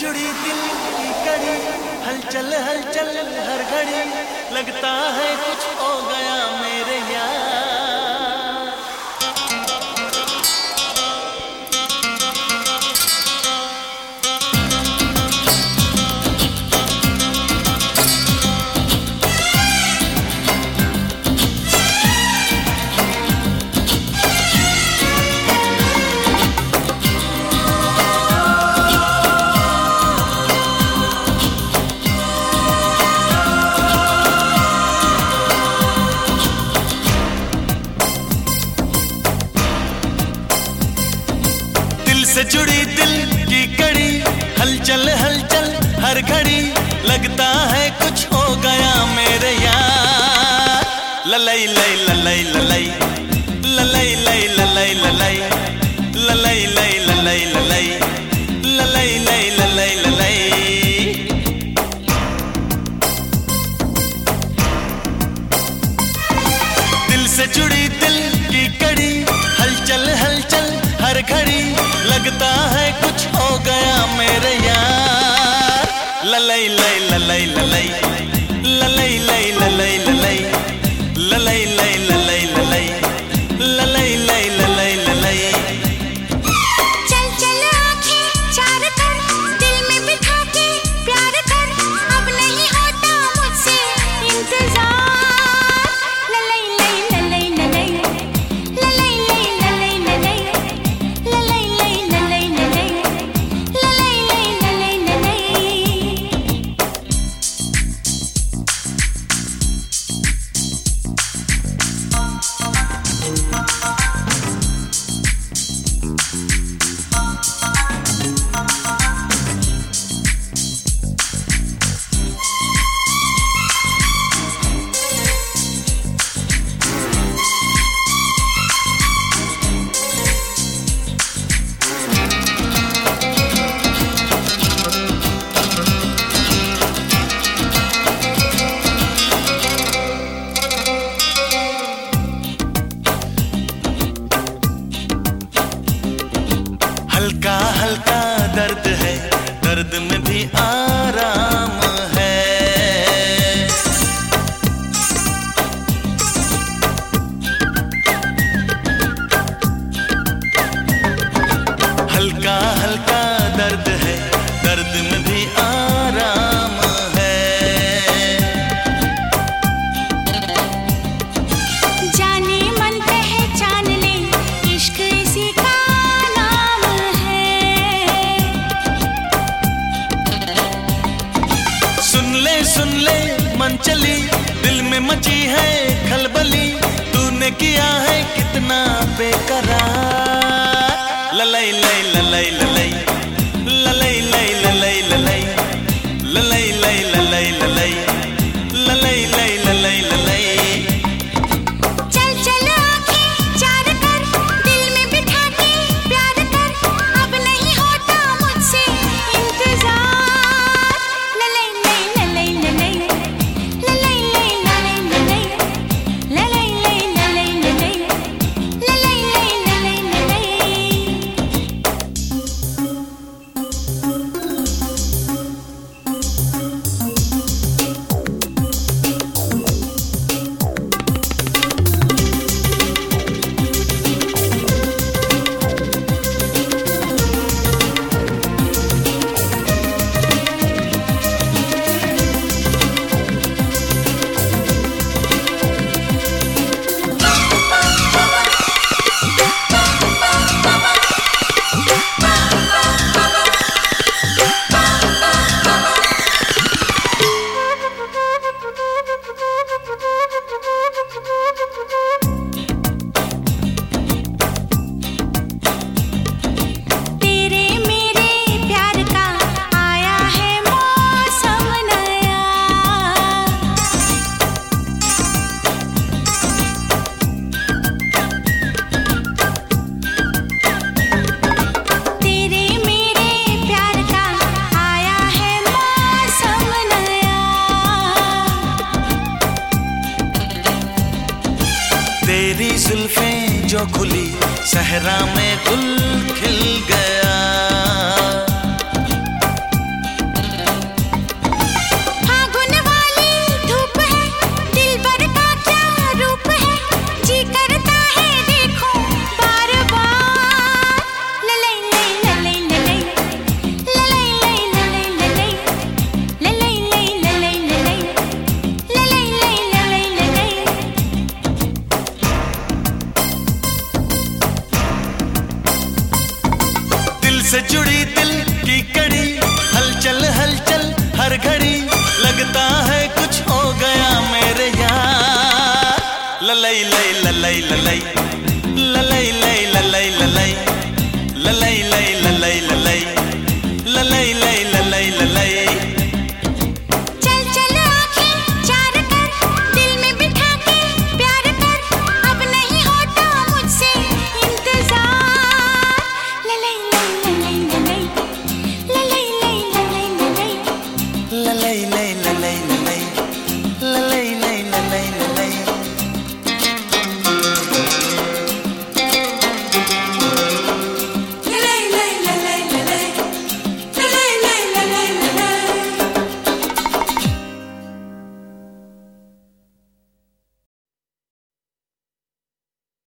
जुड़ी दिल की कड़ी हलचल हलचल हर घड़ी लगता है कुछ हो से जुड़ी दिल की कड़ी। हलचल हलचल, हर घड़ी। लगता है कुछ हो गया मेरे यार। ललई, लई, ललई ललई। ललई, लई, ललई ललई। ललई, लई, ललई ललई। ललई, लई, ललई ललई। दिल से जुड़ी दिल की कड़ी। हलचल हलचल हर घड़ी लगता है कुछ हो गया मेरे यार। ललई लई ललई ललई। सुन ले सुन ले मन चली दिल में मची है खलबली तूने किया है कितना जुल्फें जो खुली सहरा में गुल खिल गया। से जुड़ी दिल की कड़ी। हलचल हलचल, हर घड़ी। लगता है कुछ हो गया मेरे यार। ललई, लई, ललई ललई। ललई, लई, ललई ललई। ललई, लई